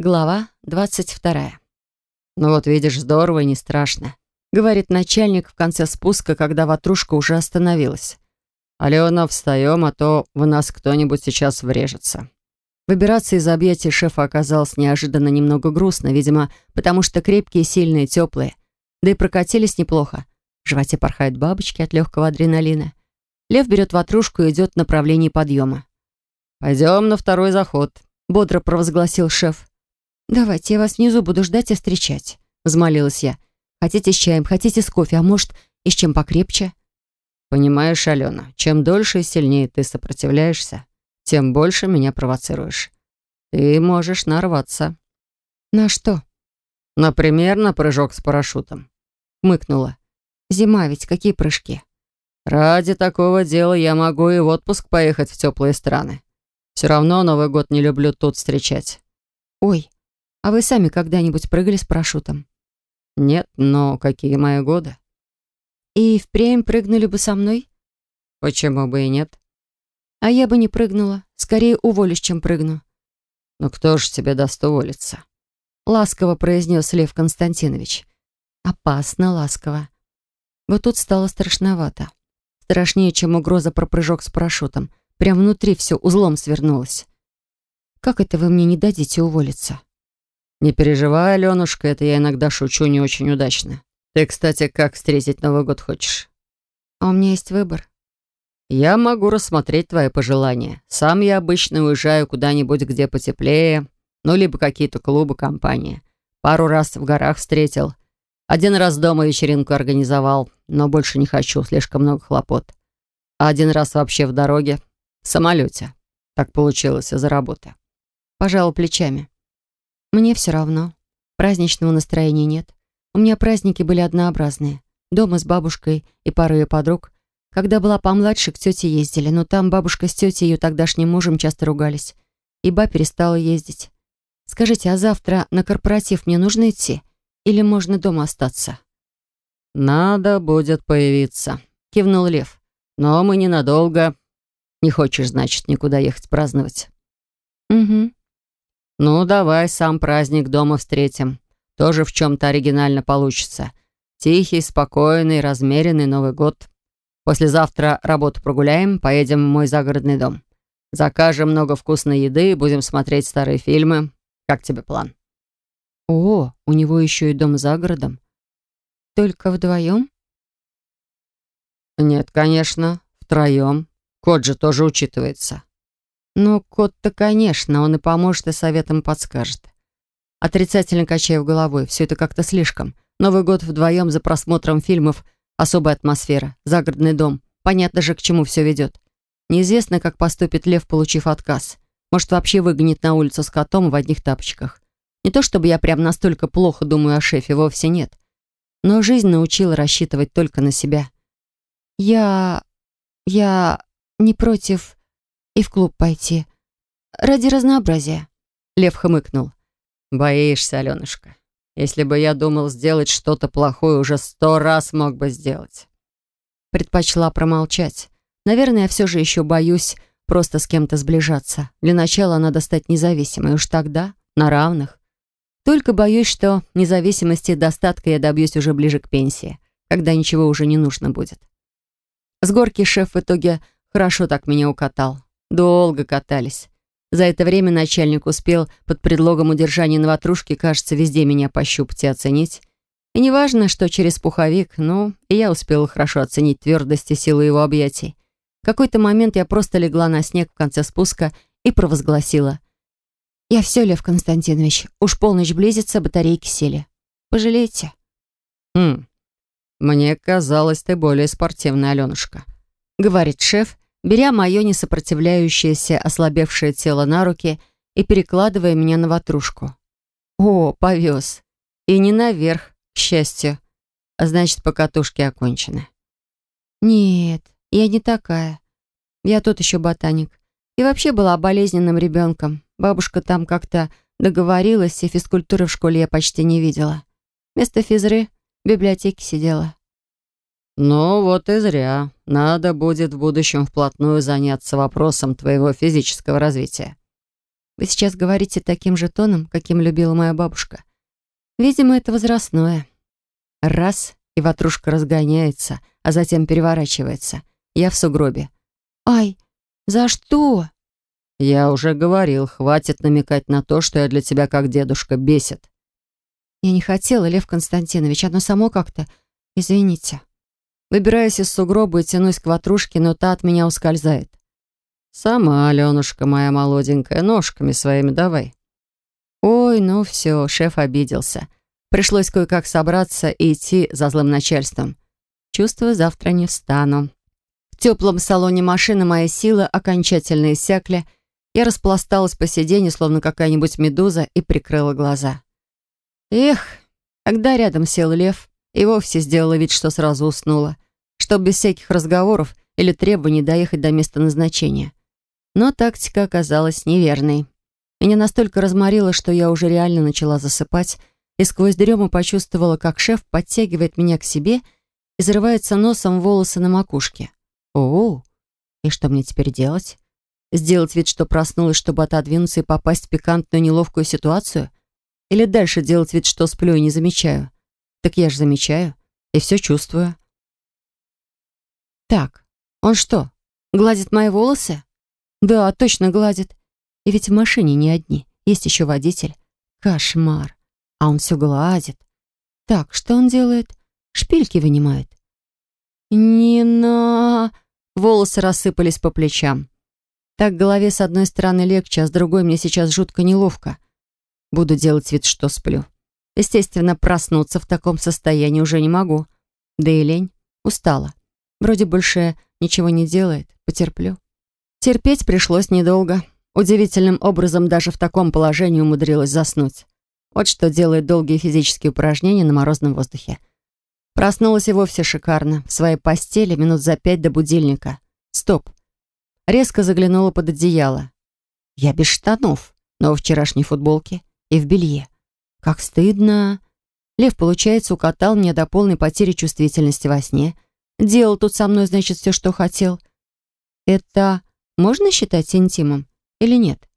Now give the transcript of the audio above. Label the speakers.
Speaker 1: Глава 22. «Ну вот видишь, здорово и не страшно», — говорит начальник в конце спуска, когда ватрушка уже остановилась. «Алена, встаем, а то в нас кто-нибудь сейчас врежется». Выбираться из объятий шефа оказалось неожиданно немного грустно, видимо, потому что крепкие, сильные, теплые. Да и прокатились неплохо. В животе порхают бабочки от легкого адреналина. Лев берет ватрушку и идет в направлении подъема. «Пойдем на второй заход», — бодро провозгласил шеф. «Давайте, я вас внизу буду ждать и встречать», — взмолилась я. «Хотите с чаем, хотите с кофе, а может, и с чем покрепче?» «Понимаешь, Алена, чем дольше и сильнее ты сопротивляешься, тем больше меня провоцируешь. Ты можешь нарваться». «На что?» «Например, на прыжок с парашютом», — мыкнула. «Зима ведь, какие прыжки?» «Ради такого дела я могу и в отпуск поехать в теплые страны. Все равно Новый год не люблю тут встречать». «Ой, а вы сами когда-нибудь прыгали с парашютом? Нет, но какие мои годы? И впрямь прыгнули бы со мной? Почему бы и нет? А я бы не прыгнула. Скорее уволюсь, чем прыгну. Ну кто ж тебе даст уволиться? Ласково произнес Лев Константинович. Опасно ласково. Вот тут стало страшновато. Страшнее, чем угроза про прыжок с парашютом. Прям внутри все узлом свернулось. Как это вы мне не дадите уволиться? «Не переживай, Аленушка, это я иногда шучу не очень удачно. Ты, кстати, как встретить Новый год хочешь?» «А у меня есть выбор». «Я могу рассмотреть твои пожелания. Сам я обычно уезжаю куда-нибудь, где потеплее, ну, либо какие-то клубы, компании. Пару раз в горах встретил. Один раз дома вечеринку организовал, но больше не хочу, слишком много хлопот. А один раз вообще в дороге, в самолете. Так получилось из-за работы». Пожал плечами. Мне все равно. Праздничного настроения нет. У меня праздники были однообразные. Дома с бабушкой и парой ее подруг. Когда была помладше, к тете ездили, но там бабушка с тетей и ее тогдашним мужем часто ругались. И ба перестала ездить. Скажите, а завтра на корпоратив мне нужно идти? Или можно дома остаться? «Надо будет появиться», — кивнул Лев. «Но мы ненадолго. Не хочешь, значит, никуда ехать праздновать?» «Угу. «Ну, давай сам праздник дома встретим. Тоже в чем-то оригинально получится. Тихий, спокойный, размеренный Новый год. Послезавтра работу прогуляем, поедем в мой загородный дом. Закажем много вкусной еды, будем смотреть старые фильмы. Как тебе план?» «О, у него еще и дом за городом. Только вдвоем?» «Нет, конечно, втроем. Кот же тоже учитывается». Ну, кот-то, конечно, он и поможет, и советом подскажет. Отрицательно качаю головой. Все это как-то слишком. Новый год вдвоем за просмотром фильмов. Особая атмосфера. Загородный дом. Понятно же, к чему все ведет. Неизвестно, как поступит Лев, получив отказ. Может, вообще выгонит на улицу с котом в одних тапочках. Не то чтобы я прям настолько плохо думаю о шефе, вовсе нет. Но жизнь научила рассчитывать только на себя. Я... я не против и в клуб пойти. Ради разнообразия. Лев хмыкнул. Боишься, Аленушка. Если бы я думал сделать что-то плохое, уже сто раз мог бы сделать. Предпочла промолчать. Наверное, я все же еще боюсь просто с кем-то сближаться. Для начала надо стать независимой, уж тогда на равных. Только боюсь, что независимости и достатка я добьюсь уже ближе к пенсии, когда ничего уже не нужно будет. С горки шеф в итоге хорошо так меня укатал. Долго катались. За это время начальник успел под предлогом удержания на ватрушке, кажется, везде меня пощупать и оценить. И неважно, что через пуховик, но и я успела хорошо оценить твердость и силу его объятий. В какой-то момент я просто легла на снег в конце спуска и провозгласила. «Я все, Лев Константинович, уж полночь близится, батарейки сели. Пожалейте». «Хм, мне казалось, ты более спортивная, Аленушка», — говорит шеф, беря мое несопротивляющееся ослабевшее тело на руки и перекладывая меня на ватрушку. О, повез. И не наверх, к счастью. А значит, покатушки окончены. Нет, я не такая. Я тут еще ботаник. И вообще была болезненным ребенком. Бабушка там как-то договорилась, и физкультуры в школе я почти не видела. Вместо физры в библиотеке сидела. «Ну вот и зря. Надо будет в будущем вплотную заняться вопросом твоего физического развития». Вы сейчас говорите таким же тоном, каким любила моя бабушка. Видимо, это возрастное. Раз, и ватрушка разгоняется, а затем переворачивается. Я в сугробе. «Ай, за что?»
Speaker 2: «Я уже говорил, хватит намекать на то, что я для тебя как дедушка, бесит».
Speaker 1: «Я не хотела, Лев Константинович, оно само как-то. Извините». Выбираюсь из сугроба и тянусь к ватрушке, но та от меня ускользает.
Speaker 2: «Сама, Аленушка моя молоденькая, ножками своими давай».
Speaker 1: Ой, ну все, шеф обиделся. Пришлось кое-как собраться и идти за злым начальством. Чувствую, завтра не встану. В теплом салоне машины мои силы окончательно иссякли. Я распласталась по сиденью, словно какая-нибудь медуза, и прикрыла глаза. Эх, когда рядом сел лев, и вовсе сделала вид, что сразу уснула, чтобы без всяких разговоров или требований доехать до места назначения. Но тактика оказалась неверной. Меня настолько разморило, что я уже реально начала засыпать, и сквозь дрему почувствовала, как шеф подтягивает меня к себе и зарывается носом волосы на макушке. О, и что мне теперь делать? Сделать вид, что проснулась, чтобы отодвинуться и попасть в пикантную неловкую ситуацию? Или дальше делать вид, что сплю и не замечаю? Так я же замечаю и все чувствую. Так, он что, гладит мои волосы? Да, точно гладит. И ведь в машине не одни, есть еще водитель. Кошмар. А он все гладит. Так, что он делает? Шпильки вынимает. «Нина...» Волосы рассыпались по плечам. Так голове с одной стороны легче, а с другой мне сейчас жутко неловко. Буду делать вид, что сплю. Естественно, проснуться в таком состоянии уже не могу. Да и лень. Устала. Вроде больше ничего не делает. Потерплю. Терпеть пришлось недолго. Удивительным образом даже в таком положении умудрилась заснуть. Вот что делает долгие физические упражнения на морозном воздухе. Проснулась и вовсе шикарно. В своей постели минут за пять до будильника. Стоп. Резко заглянула под одеяло. Я без штанов, но в вчерашней футболке и в белье. Как стыдно. Лев, получается, укатал меня до полной потери чувствительности во сне. Делал тут со мной, значит, все, что хотел. Это можно считать интимом или нет?